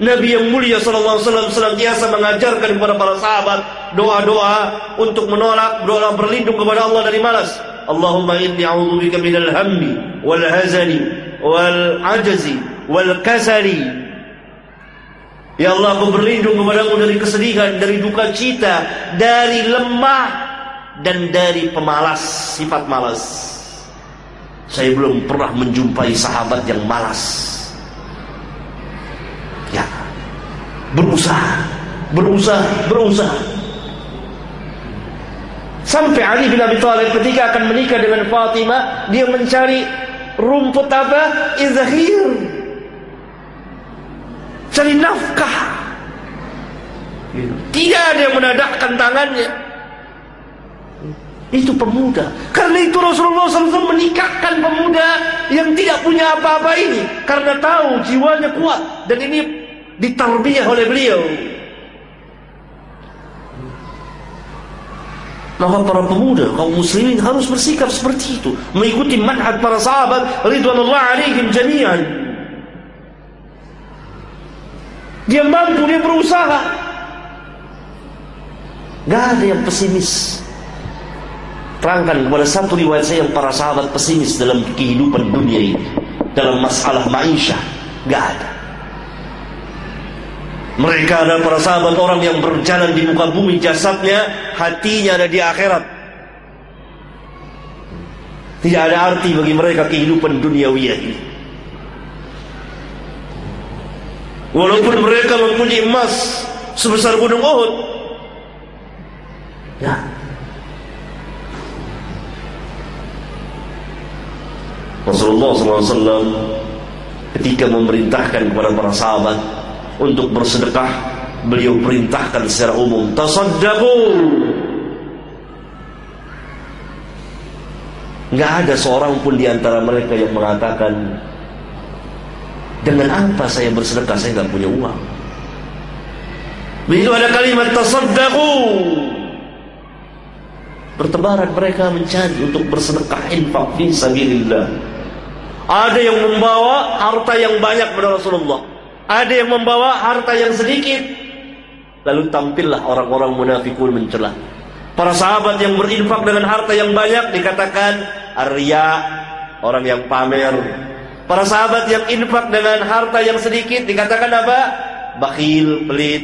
Nabi yang mulia sallallahu alaihi wasallam senantiasa mengajarkan kepada para sahabat doa-doa untuk menolak doa berlindung kepada Allah dari malas. Allahumma inni a'udzubika minal hammi wal hazani wal ajzi wal kasali. Ya Allah, aku berlindung kepadamu dari kesedihan, dari duka cita, dari lemah dan dari pemalas, sifat malas. Saya belum pernah menjumpai sahabat yang malas. Ya. Berusaha, berusaha, berusaha. Sampai Ali bin Abi Thalib ketika akan menikah dengan Fatimah, dia mencari rumput apa? Izhir. Cari nafkah. Tidak ada yang menadahkan tangannya. Itu pemuda. Karena itu Rasulullah SAW menikahkan pemuda yang tidak punya apa-apa ini. Karena tahu jiwanya kuat. Dan ini ditarbiyah oleh beliau. Maka para pemuda kaum muslimin harus bersikap seperti itu. Mengikuti manhaj para sahabat. Ridwanullah alaihim jami'an. Dia mampu, dia berusaha. Gak ada yang pesimis terangkan kepada satu riwayat saya yang para sahabat pesimis dalam kehidupan dunia ini dalam masalah maisha gak ada mereka adalah para sahabat orang yang berjalan di muka bumi jasadnya hatinya ada di akhirat. Tidak ada arti bagi mereka kehidupan duniawi ini. Walaupun mereka mempunyai emas sebesar gunung Uhud. Ya. Rasulullah SAW ketika memerintahkan kepada para sahabat untuk bersedekah, beliau perintahkan secara umum, tasaddaqu. Enggak ada seorang pun di antara mereka yang mengatakan dengan apa saya bersedekah? Saya enggak punya uang. Begitu ada kalimat tasaddaqu. Bertebaran mereka mencari untuk bersedekah infak fi. Ada yang membawa harta yang banyak kepada Rasulullah. Ada yang membawa harta yang sedikit. Lalu tampillah orang-orang munafikun mencela. Para sahabat yang berinfak dengan harta yang banyak dikatakan arya, orang yang pamer. Para sahabat yang infak dengan harta yang sedikit dikatakan apa? Bakhil, pelit.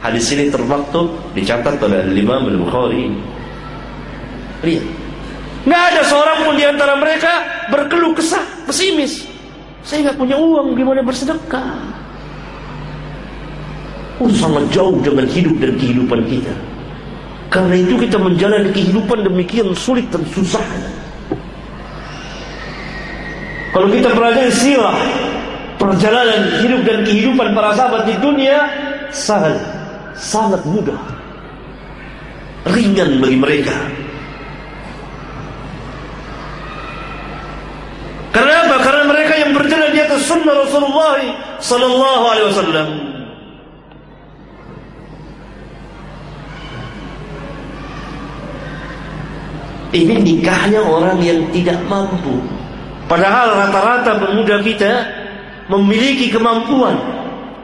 Hadis ini termaktub dicatat oleh Imam Al-Bukhari. Lihat. Nggak ada seorang pun di antara mereka berkeluh kesah, pesimis. Saya nggak punya uang, gimana bersedekah? Oh, sangat jauh dengan hidup dan kehidupan kita. Karena itu kita menjalani kehidupan demikian sulit dan susah. Kalau kita pelajari sirah perjalanan hidup dan kehidupan para sahabat di dunia sahal, sangat mudah, ringan bagi mereka. Karena apa? Karena mereka yang atas sunnah Rasulullah Sallallahu Alaihi Wasallam. Ini nikahnya orang yang tidak mampu. Padahal rata-rata pemuda kita memiliki kemampuan,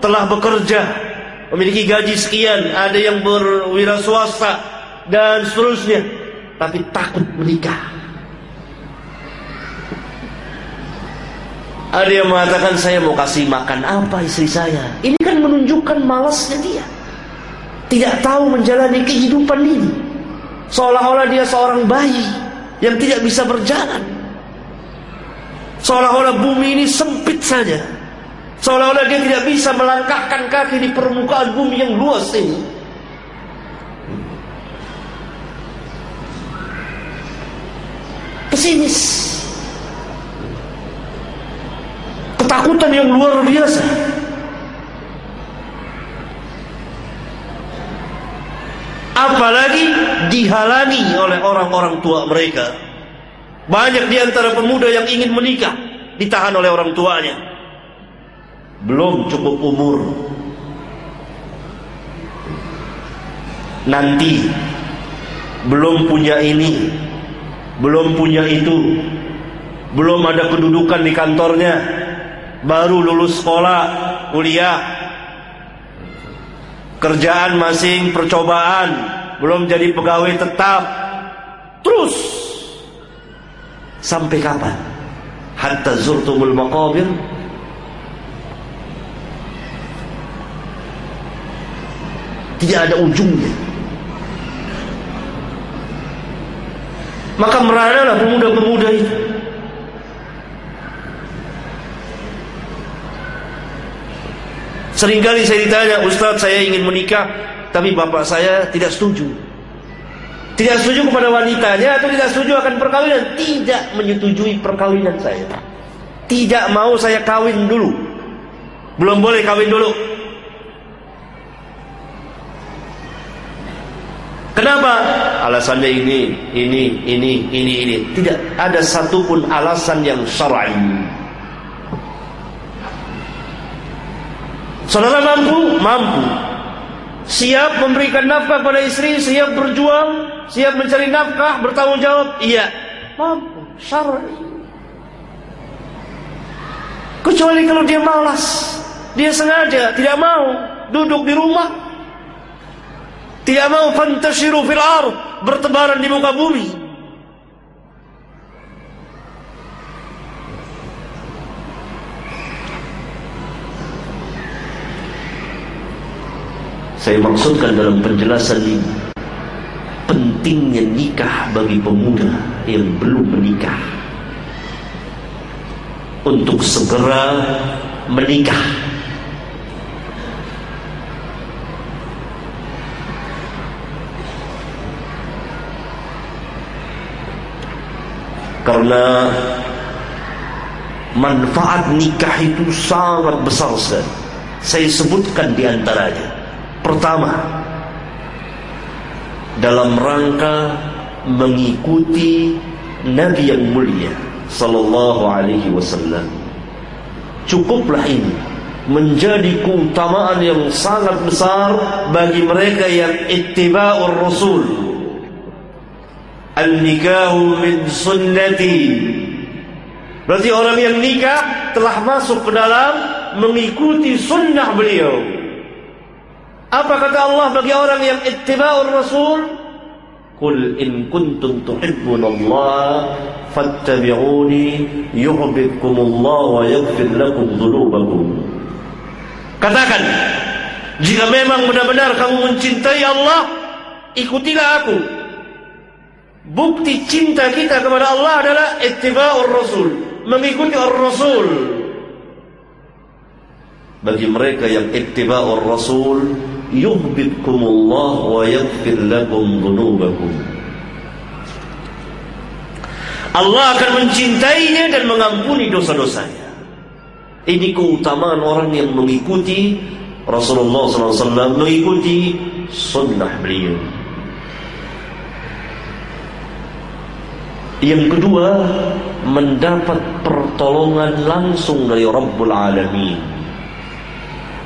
telah bekerja, memiliki gaji sekian, ada yang berwira swasta dan seterusnya, tapi takut menikah. Ada yang mengatakan saya mau kasih makan apa istri saya. Ini kan menunjukkan malasnya dia. Tidak tahu menjalani kehidupan ini. Seolah-olah dia seorang bayi yang tidak bisa berjalan. Seolah-olah bumi ini sempit saja. Seolah-olah dia tidak bisa melangkahkan kaki di permukaan bumi yang luas ini. Pesimis. Ketakutan yang luar biasa. Apalagi dihalangi oleh orang-orang tua mereka. Banyak di antara pemuda yang ingin menikah ditahan oleh orang tuanya. Belum cukup umur. Nanti belum punya ini, belum punya itu, belum ada kedudukan di kantornya, baru lulus sekolah, kuliah, kerjaan masing percobaan, belum jadi pegawai tetap, terus sampai kapan? Hatta zurtumul maqabir tidak ada ujungnya. Maka meranalah pemuda-pemuda itu. Seringkali saya ditanya, Ustaz saya ingin menikah, tapi bapak saya tidak setuju. Tidak setuju kepada wanitanya atau tidak setuju akan perkawinan. Tidak menyetujui perkawinan saya. Tidak mau saya kawin dulu. Belum boleh kawin dulu. Kenapa? Alasannya ini, ini, ini, ini, ini. Tidak ada satupun alasan yang syar'i. Saudara mampu? Mampu. Siap memberikan nafkah pada istri, siap berjuang, siap mencari nafkah, bertanggung jawab? Iya. Mampu. Syar'i. Kecuali kalau dia malas, dia sengaja tidak mau duduk di rumah tidak mau fantashiru fil ard, bertebaran di muka bumi. Saya maksudkan dalam penjelasan ini pentingnya nikah bagi pemuda yang belum menikah untuk segera menikah Karena manfaat nikah itu sangat besar sekali. Saya sebutkan di antaranya. Pertama, dalam rangka mengikuti Nabi yang mulia sallallahu alaihi wasallam. Cukuplah ini menjadi keutamaan yang sangat besar bagi mereka yang ittiba'ur rasul Al-nikahu min sunnati Berarti orang yang nikah telah masuk ke dalam mengikuti sunnah beliau. Apa kata Allah bagi orang yang ittiba'ur Rasul? Qul in kuntum Allah fattabi'uni yuhibbukumullah wa yaghfir lakum dhunubakum. Katakan, jika memang benar-benar kamu mencintai Allah, ikutilah aku Bukti cinta kita kepada Allah adalah ittiba'ur rasul, mengikuti ar-rasul. Bagi mereka yang ittiba'ur rasul, yuhibbukumullah wa yaghfir lakum dhunubakum. Allah akan mencintainya dan mengampuni dosa-dosanya. Ini keutamaan orang yang mengikuti Rasulullah SAW, mengikuti sunnah beliau. Yang kedua, mendapat pertolongan langsung dari Rabbul Alamin.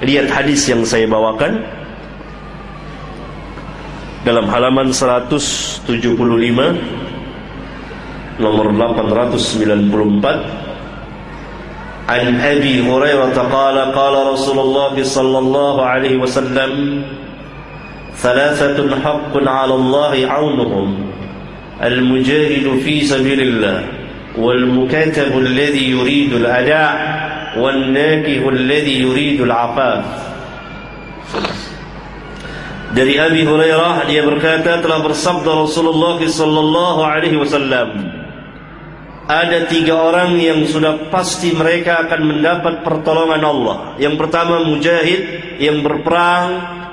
Lihat hadis yang saya bawakan dalam halaman 175 nomor 894 عن أبي هريرة قال قال رسول الله صلى الله عليه وسلم ثلاثة حق على الله عونهم المجاهد في سبيل الله والمكاتب الذي يريد الأداء والناكه الذي يريد العفاف Dari Abi Hurairah dia berkata telah bersabda Rasulullah sallallahu alaihi wasallam Ada tiga orang yang sudah pasti mereka akan mendapat pertolongan Allah. Yang pertama mujahid yang berperang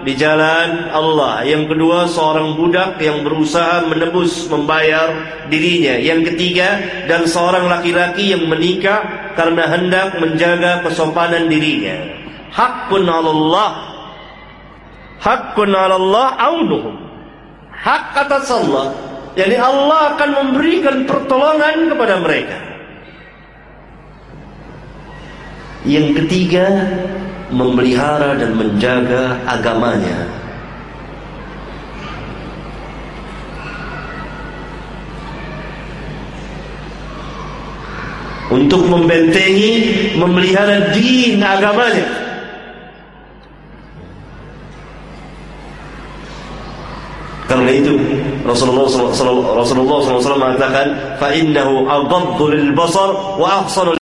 di jalan Allah. Yang kedua seorang budak yang berusaha menebus membayar dirinya. Yang ketiga dan seorang laki-laki yang menikah karena hendak menjaga kesopanan dirinya. Hakun Allah. Hakun Allah aunuhum. Hak atas Allah. Jadi Allah akan memberikan pertolongan kepada mereka. Yang ketiga memelihara dan menjaga agamanya. untuk membentengi, memelihara din agamanya. Karena itu Rasulullah SAW, Rasulullah SAW mengatakan, "Fa innahu aghaddu lil basar wa ahsanu